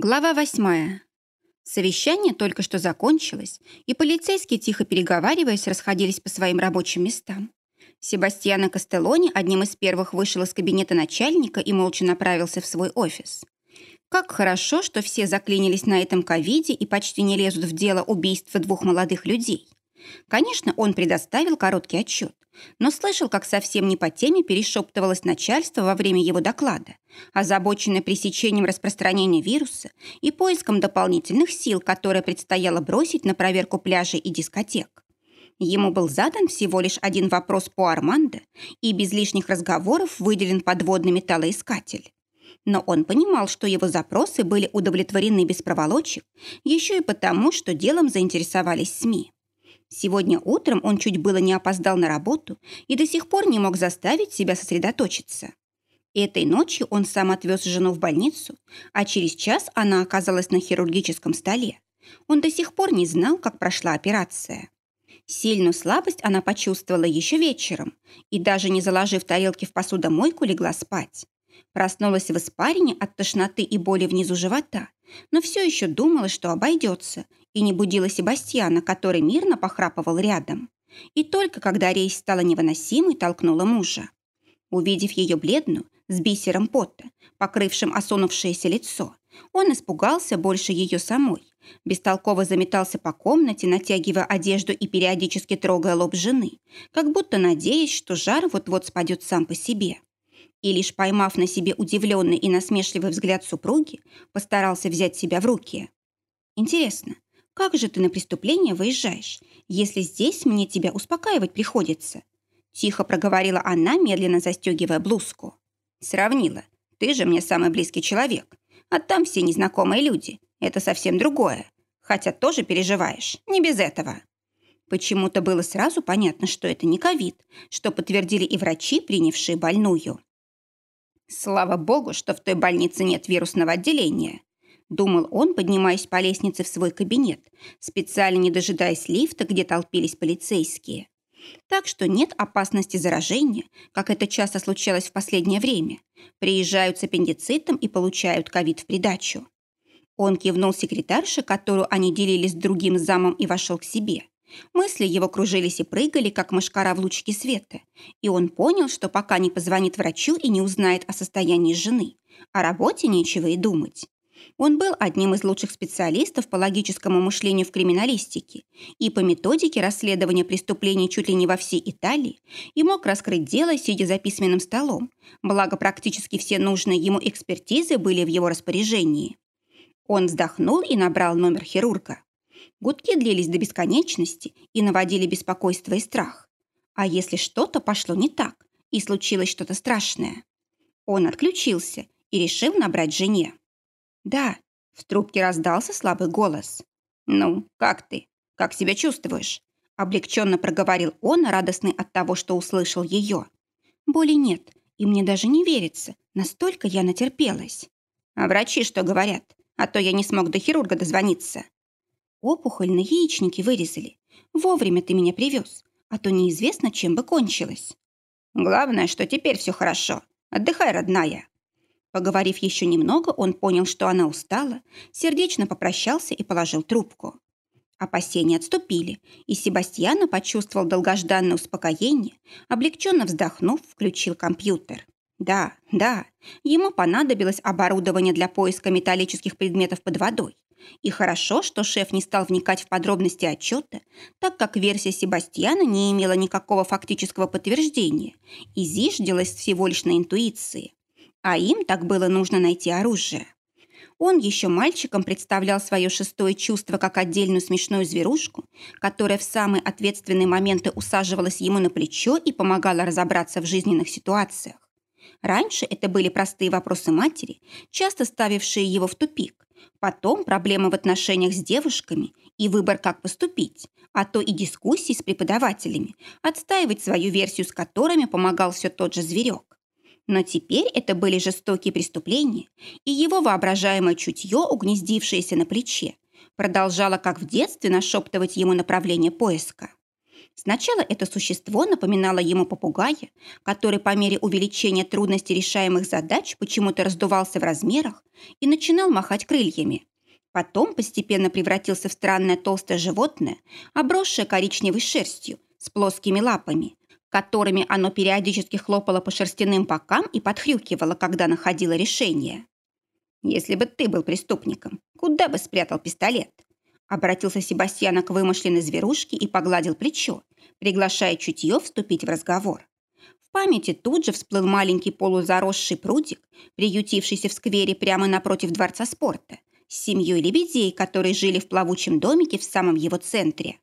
Глава восьмая. Совещание только что закончилось, и полицейские, тихо переговариваясь, расходились по своим рабочим местам. Себастьяно Кастеллони одним из первых вышел из кабинета начальника и молча направился в свой офис. Как хорошо, что все заклинились на этом ковиде и почти не лезут в дело убийства двух молодых людей. Конечно, он предоставил короткий отчет, но слышал, как совсем не по теме перешептывалось начальство во время его доклада, озабоченное пресечением распространения вируса и поиском дополнительных сил, которые предстояло бросить на проверку пляжей и дискотек. Ему был задан всего лишь один вопрос по Армандо и без лишних разговоров выделен подводный металлоискатель. Но он понимал, что его запросы были удовлетворены без проволочек, еще и потому, что делом заинтересовались СМИ. Сегодня утром он чуть было не опоздал на работу и до сих пор не мог заставить себя сосредоточиться. Этой ночью он сам отвез жену в больницу, а через час она оказалась на хирургическом столе. Он до сих пор не знал, как прошла операция. Сильную слабость она почувствовала еще вечером и даже не заложив тарелки в посудомойку, легла спать. Проснулась в испарине от тошноты и боли внизу живота, но все еще думала, что обойдется, и не будила Себастьяна, который мирно похрапывал рядом. И только когда рейс стала невыносимой, толкнула мужа. Увидев ее бледную, с бисером пота, покрывшим осунувшееся лицо, он испугался больше ее самой, бестолково заметался по комнате, натягивая одежду и периодически трогая лоб жены, как будто надеясь, что жар вот-вот спадет сам по себе. И лишь поймав на себе удивленный и насмешливый взгляд супруги, постарался взять себя в руки. «Интересно, как же ты на преступление выезжаешь, если здесь мне тебя успокаивать приходится?» Тихо проговорила она, медленно застегивая блузку. «Сравнила. Ты же мне самый близкий человек. А там все незнакомые люди. Это совсем другое. Хотя тоже переживаешь. Не без этого». Почему-то было сразу понятно, что это не ковид, что подтвердили и врачи, принявшие больную. «Слава богу, что в той больнице нет вирусного отделения», Думал он, поднимаясь по лестнице в свой кабинет, специально не дожидаясь лифта, где толпились полицейские. Так что нет опасности заражения, как это часто случалось в последнее время. Приезжают с аппендицитом и получают ковид в придачу. Он кивнул секретарше, которую они делили с другим замом, и вошел к себе. Мысли его кружились и прыгали, как мышкара в лучике света. И он понял, что пока не позвонит врачу и не узнает о состоянии жены, о работе нечего и думать. Он был одним из лучших специалистов по логическому мышлению в криминалистике и по методике расследования преступлений чуть ли не во всей Италии и мог раскрыть дело, сидя за письменным столом, благо практически все нужные ему экспертизы были в его распоряжении. Он вздохнул и набрал номер хирурга. Гудки длились до бесконечности и наводили беспокойство и страх. А если что-то пошло не так и случилось что-то страшное? Он отключился и решил набрать жене. «Да», — в трубке раздался слабый голос. «Ну, как ты? Как себя чувствуешь?» Облегченно проговорил он, радостный от того, что услышал ее. «Боли нет, и мне даже не верится. Настолько я натерпелась». «А врачи что говорят? А то я не смог до хирурга дозвониться». «Опухоль на яичнике вырезали. Вовремя ты меня привез, а то неизвестно, чем бы кончилось». «Главное, что теперь все хорошо. Отдыхай, родная», Поговорив еще немного, он понял, что она устала, сердечно попрощался и положил трубку. Опасения отступили, и Себастьяна почувствовал долгожданное успокоение, облегченно вздохнув, включил компьютер. Да, да, ему понадобилось оборудование для поиска металлических предметов под водой. И хорошо, что шеф не стал вникать в подробности отчета, так как версия Себастьяна не имела никакого фактического подтверждения и зиждилась всего лишь на интуиции. А им так было нужно найти оружие. Он еще мальчиком представлял свое шестое чувство как отдельную смешную зверушку, которая в самые ответственные моменты усаживалась ему на плечо и помогала разобраться в жизненных ситуациях. Раньше это были простые вопросы матери, часто ставившие его в тупик. Потом проблемы в отношениях с девушками и выбор, как поступить, а то и дискуссии с преподавателями, отстаивать свою версию, с которыми помогал все тот же зверек. Но теперь это были жестокие преступления, и его воображаемое чутье, угнездившееся на плече, продолжало, как в детстве, нашептывать ему направление поиска. Сначала это существо напоминало ему попугая, который по мере увеличения трудности решаемых задач почему-то раздувался в размерах и начинал махать крыльями. Потом постепенно превратился в странное толстое животное, обросшее коричневой шерстью, с плоскими лапами, которыми оно периодически хлопало по шерстяным бокам и подхрюкивало, когда находило решение. «Если бы ты был преступником, куда бы спрятал пистолет?» Обратился Себастьяна к вымышленной зверушке и погладил плечо, приглашая чутье вступить в разговор. В памяти тут же всплыл маленький полузаросший прудик, приютившийся в сквере прямо напротив Дворца спорта, с семьей лебедей, которые жили в плавучем домике в самом его центре.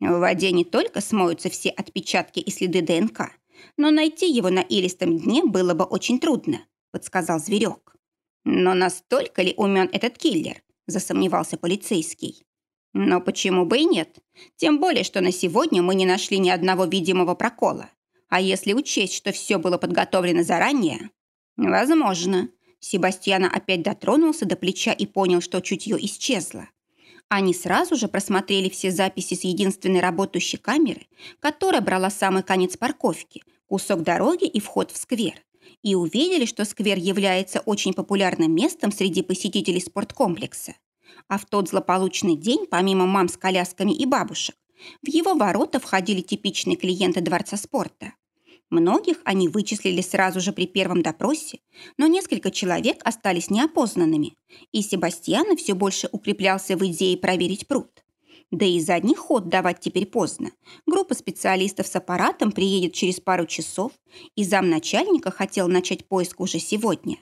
В воде не только смоются все отпечатки и следы ДНК, но найти его на илистом дне было бы очень трудно, подсказал зверек. Но настолько ли умен этот киллер, засомневался полицейский. Но почему бы и нет? Тем более, что на сегодня мы не нашли ни одного видимого прокола. А если учесть, что все было подготовлено заранее? Возможно. Себастьяна опять дотронулся до плеча и понял, что чутье исчезло. Они сразу же просмотрели все записи с единственной работающей камеры, которая брала самый конец парковки, кусок дороги и вход в сквер, и увидели, что сквер является очень популярным местом среди посетителей спорткомплекса. А в тот злополучный день, помимо мам с колясками и бабушек, в его ворота входили типичные клиенты Дворца спорта. Многих они вычислили сразу же при первом допросе, но несколько человек остались неопознанными, и Себастьян все больше укреплялся в идее проверить пруд. Да и задний ход давать теперь поздно. Группа специалистов с аппаратом приедет через пару часов, и замначальника хотел начать поиск уже сегодня.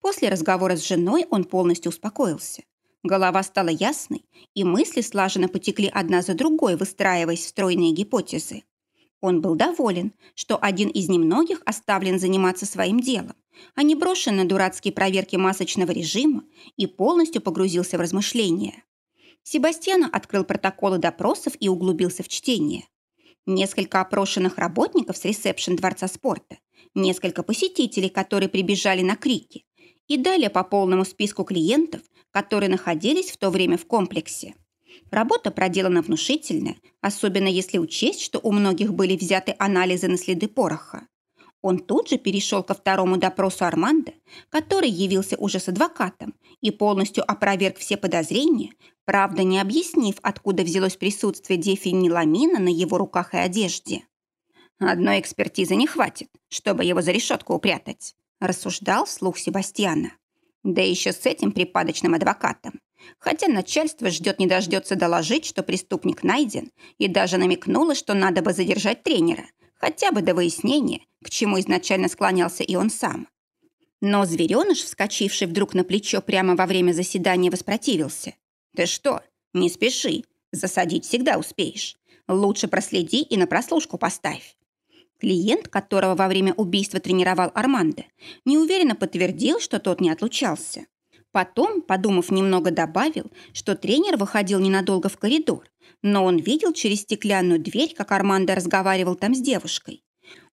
После разговора с женой он полностью успокоился. Голова стала ясной, и мысли слаженно потекли одна за другой, выстраиваясь в стройные гипотезы. Он был доволен, что один из немногих оставлен заниматься своим делом, а не брошен на дурацкие проверки масочного режима и полностью погрузился в размышления. Себастьян открыл протоколы допросов и углубился в чтение. Несколько опрошенных работников с ресепшн Дворца спорта, несколько посетителей, которые прибежали на крики, и далее по полному списку клиентов, которые находились в то время в комплексе. Работа проделана внушительная, особенно если учесть, что у многих были взяты анализы на следы пороха. Он тут же перешел ко второму допросу Армандо, который явился уже с адвокатом и полностью опроверг все подозрения, правда не объяснив, откуда взялось присутствие дефениламина на его руках и одежде. «Одной экспертизы не хватит, чтобы его за решетку упрятать», рассуждал слух Себастьяна. «Да еще с этим припадочным адвокатом. Хотя начальство ждет не дождется доложить, что преступник найден, и даже намекнуло, что надо бы задержать тренера, хотя бы до выяснения, к чему изначально склонялся и он сам. Но звереныш, вскочивший вдруг на плечо прямо во время заседания, воспротивился. «Ты что? Не спеши. Засадить всегда успеешь. Лучше проследи и на прослушку поставь». Клиент, которого во время убийства тренировал Армандо, неуверенно подтвердил, что тот не отлучался. Потом, подумав немного, добавил, что тренер выходил ненадолго в коридор, но он видел через стеклянную дверь, как Армандо разговаривал там с девушкой.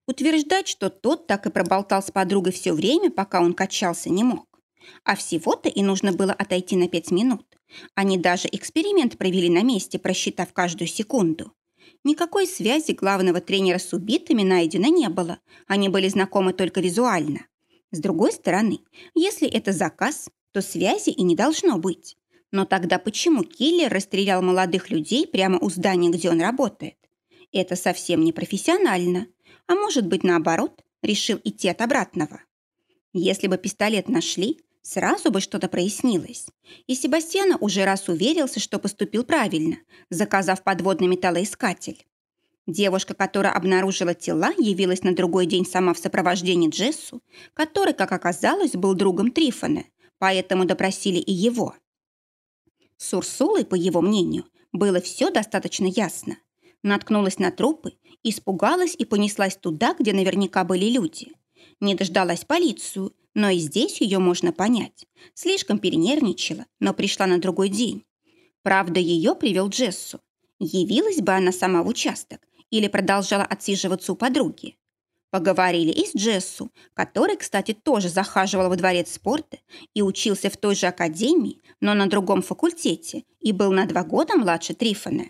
Утверждать, что тот так и проболтал с подругой все время, пока он качался, не мог. А всего-то и нужно было отойти на пять минут. Они даже эксперимент провели на месте, просчитав каждую секунду. Никакой связи главного тренера с убитыми найдено не было. Они были знакомы только визуально. С другой стороны, если это заказ, то связи и не должно быть. Но тогда почему киллер расстрелял молодых людей прямо у здания, где он работает? Это совсем не профессионально. А может быть, наоборот, решил идти от обратного. Если бы пистолет нашли, сразу бы что-то прояснилось. И Себастьяна уже раз уверился, что поступил правильно, заказав подводный металлоискатель. Девушка, которая обнаружила тела, явилась на другой день сама в сопровождении Джессу, который, как оказалось, был другом Трифона, поэтому допросили и его. С Урсулой, по его мнению, было все достаточно ясно. Наткнулась на трупы, испугалась и понеслась туда, где наверняка были люди. Не дождалась полицию, но и здесь ее можно понять. Слишком перенервничала, но пришла на другой день. Правда, ее привел Джессу. Явилась бы она сама в участок или продолжала отсиживаться у подруги. Поговорили и с Джессу, который, кстати, тоже захаживал во дворец спорта и учился в той же академии, но на другом факультете и был на два года младше Трифона.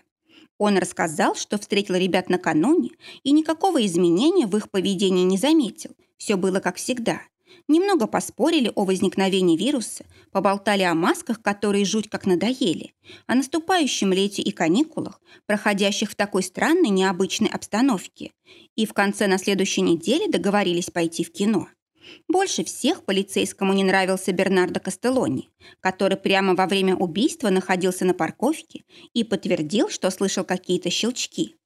Он рассказал, что встретил ребят накануне и никакого изменения в их поведении не заметил. Все было как всегда. Немного поспорили о возникновении вируса, поболтали о масках, которые жуть как надоели, о наступающем лете и каникулах, проходящих в такой странной необычной обстановке, и в конце на следующей неделе договорились пойти в кино. Больше всех полицейскому не нравился Бернардо Кастеллони, который прямо во время убийства находился на парковке и подтвердил, что слышал какие-то щелчки.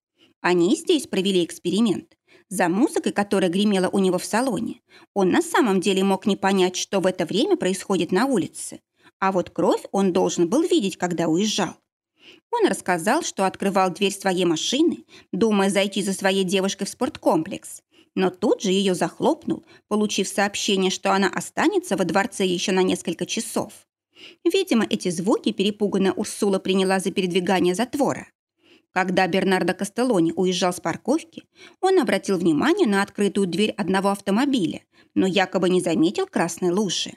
Они здесь провели эксперимент. За музыкой, которая гремела у него в салоне, он на самом деле мог не понять, что в это время происходит на улице. А вот кровь он должен был видеть, когда уезжал. Он рассказал, что открывал дверь своей машины, думая зайти за своей девушкой в спорткомплекс, но тут же ее захлопнул, получив сообщение, что она останется во дворце еще на несколько часов. Видимо, эти звуки перепуганная Урсула приняла за передвигание затвора. Когда Бернардо Кастеллони уезжал с парковки, он обратил внимание на открытую дверь одного автомобиля, но якобы не заметил красной лужи.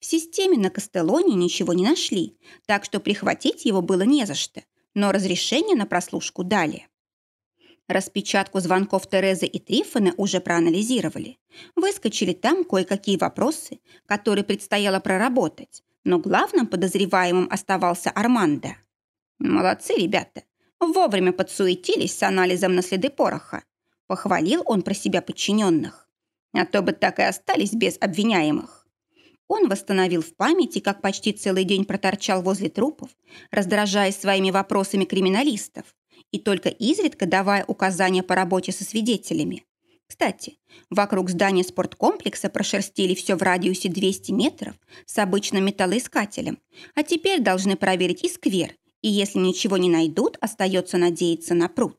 В системе на Кастеллоне ничего не нашли, так что прихватить его было не за что, но разрешение на прослушку дали. Распечатку звонков Терезы и Трифона уже проанализировали. Выскочили там кое-какие вопросы, которые предстояло проработать, но главным подозреваемым оставался Армандо. «Молодцы, ребята! Вовремя подсуетились с анализом на следы пороха!» Похвалил он про себя подчиненных. «А то бы так и остались без обвиняемых!» Он восстановил в памяти, как почти целый день проторчал возле трупов, раздражая своими вопросами криминалистов, и только изредка давая указания по работе со свидетелями. Кстати, вокруг здания спорткомплекса прошерстили все в радиусе 200 метров с обычным металлоискателем, а теперь должны проверить и сквер, и если ничего не найдут, остается надеяться на пруд.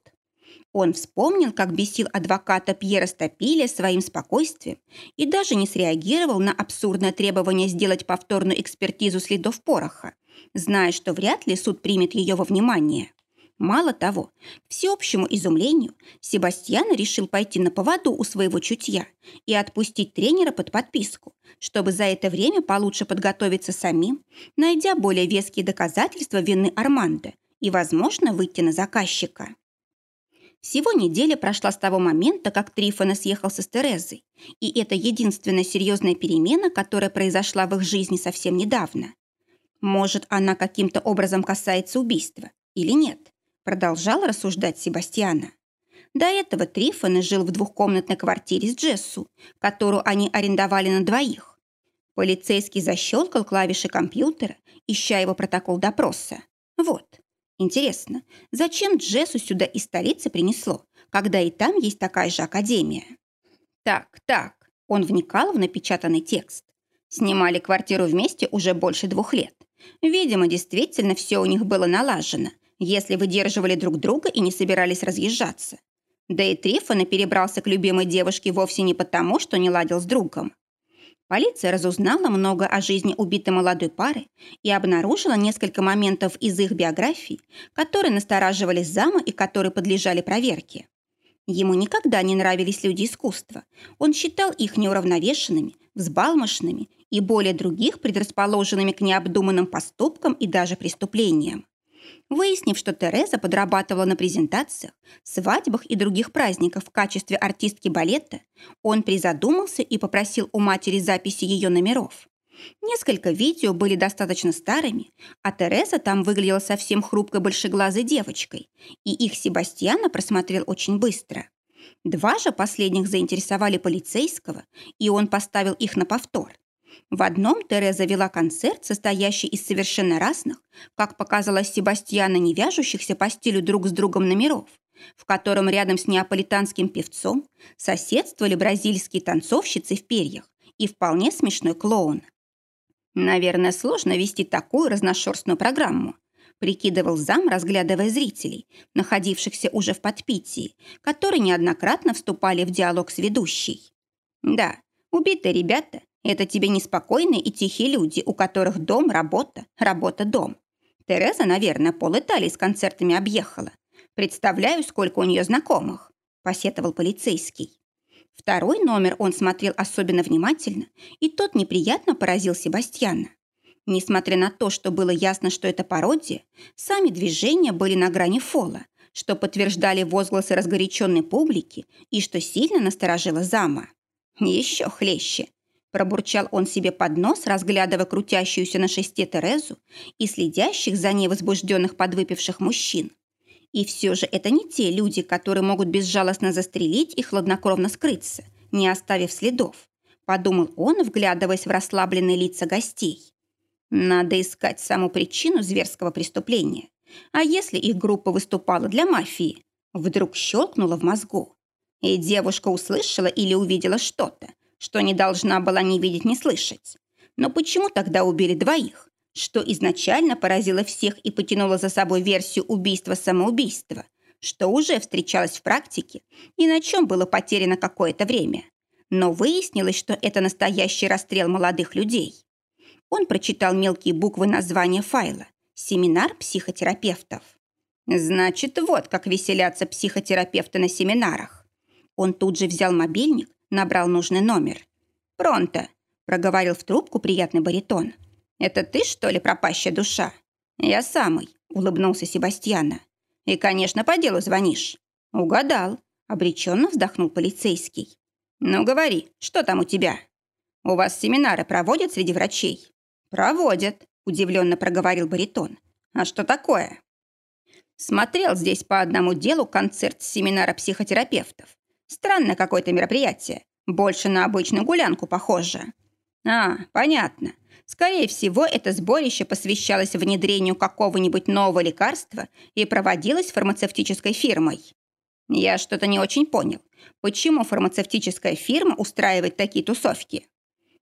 Он вспомнил, как бесил адвоката Пьера Стапиля своим спокойствием и даже не среагировал на абсурдное требование сделать повторную экспертизу следов пороха, зная, что вряд ли суд примет ее во внимание. Мало того, к всеобщему изумлению, Себастьян решил пойти на поводу у своего чутья и отпустить тренера под подписку, чтобы за это время получше подготовиться самим, найдя более веские доказательства вины Армандо и, возможно, выйти на заказчика. Всего неделя прошла с того момента, как Трифона съехался с Терезой, и это единственная серьезная перемена, которая произошла в их жизни совсем недавно. Может, она каким-то образом касается убийства или нет? Продолжал рассуждать Себастьяна. До этого Трифон жил в двухкомнатной квартире с Джессу, которую они арендовали на двоих. Полицейский защелкал клавиши компьютера, ища его протокол допроса. Вот. Интересно, зачем Джессу сюда из столицы принесло, когда и там есть такая же академия? Так, так, он вникал в напечатанный текст. Снимали квартиру вместе уже больше двух лет. Видимо, действительно все у них было налажено, если выдерживали друг друга и не собирались разъезжаться. Да и Трифона перебрался к любимой девушке вовсе не потому, что не ладил с другом. Полиция разузнала много о жизни убитой молодой пары и обнаружила несколько моментов из их биографий, которые настораживали зама и которые подлежали проверке. Ему никогда не нравились люди искусства. Он считал их неуравновешенными, взбалмошными и более других предрасположенными к необдуманным поступкам и даже преступлениям. Выяснив, что Тереза подрабатывала на презентациях, свадьбах и других праздниках в качестве артистки балета, он призадумался и попросил у матери записи ее номеров. Несколько видео были достаточно старыми, а Тереза там выглядела совсем хрупкой большеглазой девочкой, и их Себастьяна просмотрел очень быстро. Два же последних заинтересовали полицейского, и он поставил их на повтор. В одном Тереза вела концерт, состоящий из совершенно разных, как показалось Себастьяна, не вяжущихся по стилю друг с другом номеров, в котором рядом с неаполитанским певцом соседствовали бразильские танцовщицы в перьях и вполне смешной клоун. Наверное, сложно вести такую разношерстную программу, прикидывал зам, разглядывая зрителей, находившихся уже в подпитии, которые неоднократно вступали в диалог с ведущей. Да, убитые ребята это тебе неспокойные и тихие люди, у которых дом, работа, работа, дом. Тереза, наверное, пол Италии с концертами объехала. Представляю, сколько у нее знакомых», – посетовал полицейский. Второй номер он смотрел особенно внимательно, и тот неприятно поразил Себастьяна. Несмотря на то, что было ясно, что это пародия, сами движения были на грани фола, что подтверждали возгласы разгоряченной публики и что сильно насторожило зама. Еще хлеще. Пробурчал он себе под нос, разглядывая крутящуюся на шесте Терезу и следящих за ней возбужденных подвыпивших мужчин. И все же это не те люди, которые могут безжалостно застрелить и хладнокровно скрыться, не оставив следов, подумал он, вглядываясь в расслабленные лица гостей. Надо искать саму причину зверского преступления. А если их группа выступала для мафии? Вдруг щелкнуло в мозгу. И девушка услышала или увидела что-то, что не должна была ни видеть, ни слышать. Но почему тогда убили двоих? Что изначально поразило всех и потянуло за собой версию убийства-самоубийства, что уже встречалось в практике и на чем было потеряно какое-то время. Но выяснилось, что это настоящий расстрел молодых людей. Он прочитал мелкие буквы названия файла «Семинар психотерапевтов». Значит, вот как веселятся психотерапевты на семинарах. Он тут же взял мобильник, набрал нужный номер. «Пронто», — проговорил в трубку приятный баритон. «Это ты, что ли, пропащая душа?» «Я самый», — улыбнулся Себастьяна. «И, конечно, по делу звонишь». «Угадал», — обреченно вздохнул полицейский. «Ну, говори, что там у тебя?» «У вас семинары проводят среди врачей?» «Проводят», — удивленно проговорил баритон. «А что такое?» Смотрел здесь по одному делу концерт семинара психотерапевтов. Странное какое-то мероприятие. Больше на обычную гулянку похоже. А, понятно. Скорее всего, это сборище посвящалось внедрению какого-нибудь нового лекарства и проводилось фармацевтической фирмой. Я что-то не очень понял. Почему фармацевтическая фирма устраивает такие тусовки?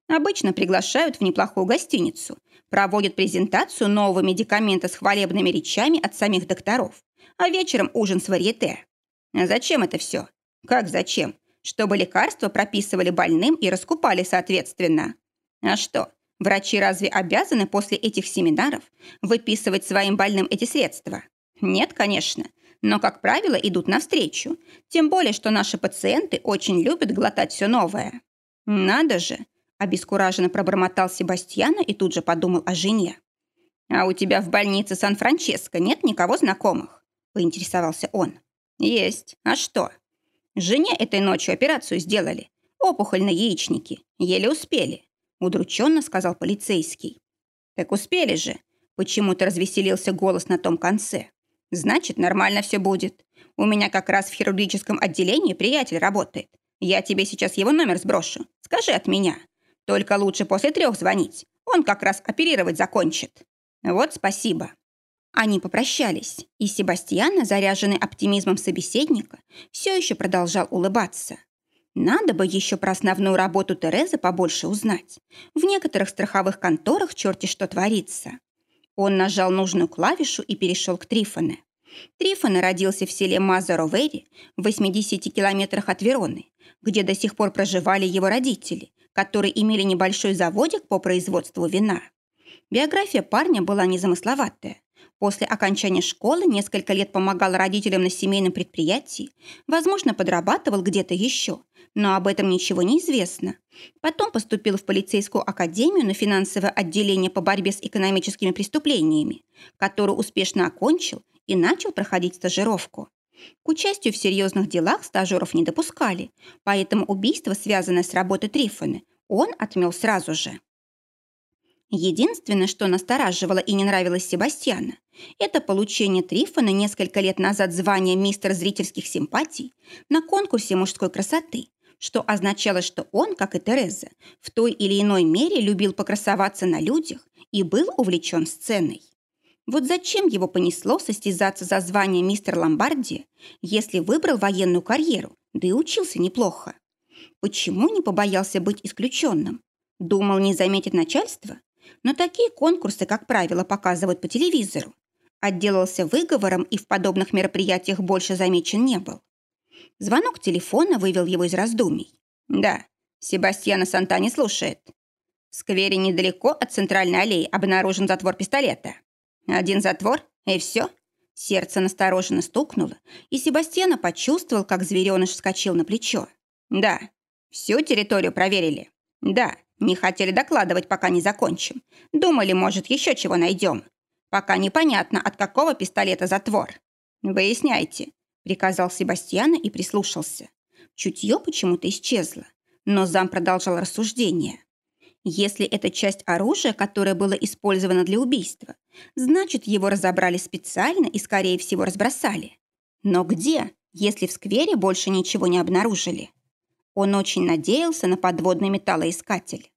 Обычно приглашают в неплохую гостиницу, проводят презентацию нового медикамента с хвалебными речами от самих докторов, а вечером ужин с варьете. Зачем это все? Как зачем? Чтобы лекарства прописывали больным и раскупали соответственно. А что, врачи разве обязаны после этих семинаров выписывать своим больным эти средства? Нет, конечно. Но, как правило, идут навстречу. Тем более, что наши пациенты очень любят глотать все новое. Надо же, Обескураженно пробормотал Себастьяна и тут же подумал о жене. «А у тебя в больнице Сан-Франческо нет никого знакомых?» – поинтересовался он. «Есть. А что?» «Жене этой ночью операцию сделали. Опухоль на яичнике. Еле успели», – удрученно сказал полицейский. «Так успели же!» – почему-то развеселился голос на том конце. «Значит, нормально все будет. У меня как раз в хирургическом отделении приятель работает. Я тебе сейчас его номер сброшу. Скажи от меня. Только лучше после трех звонить. Он как раз оперировать закончит. Вот спасибо. Они попрощались, и Себастьяна, заряженный оптимизмом собеседника, все еще продолжал улыбаться. Надо бы еще про основную работу Терезы побольше узнать. В некоторых страховых конторах черти что творится. Он нажал нужную клавишу и перешел к Трифоне. Трифоне родился в селе Мазаровери в 80 километрах от Вероны, где до сих пор проживали его родители, которые имели небольшой заводик по производству вина. Биография парня была незамысловатая. После окончания школы несколько лет помогал родителям на семейном предприятии, возможно, подрабатывал где-то еще, но об этом ничего не известно. Потом поступил в полицейскую академию на финансовое отделение по борьбе с экономическими преступлениями, которую успешно окончил и начал проходить стажировку. К участию в серьезных делах стажеров не допускали, поэтому убийство, связанное с работой Трифона, он отмел сразу же. Единственное, что настораживало и не нравилось Себастьяна, это получение Трифона несколько лет назад звания мистер зрительских симпатий на конкурсе мужской красоты, что означало, что он, как и Тереза, в той или иной мере любил покрасоваться на людях и был увлечен сценой. Вот зачем его понесло состязаться за звание мистер Ломбарди, если выбрал военную карьеру, да и учился неплохо? Почему не побоялся быть исключенным? Думал, не заметит начальство? Но такие конкурсы, как правило, показывают по телевизору. Отделался выговором и в подобных мероприятиях больше замечен не был. Звонок телефона вывел его из раздумий. «Да, Себастьяна Сантани слушает. В сквере недалеко от центральной аллеи обнаружен затвор пистолета. Один затвор, и все. Сердце настороженно стукнуло, и Себастьяна почувствовал, как звереныш вскочил на плечо. Да, всю территорию проверили. Да, не хотели докладывать, пока не закончим. Думали, может, еще чего найдем. Пока непонятно, от какого пистолета затвор. «Выясняйте», — приказал Себастьяна и прислушался. Чутье почему-то исчезло, но зам продолжал рассуждение. Если это часть оружия, которое было использовано для убийства, значит, его разобрали специально и, скорее всего, разбросали. Но где, если в сквере больше ничего не обнаружили? Он очень надеялся на подводный металлоискатель.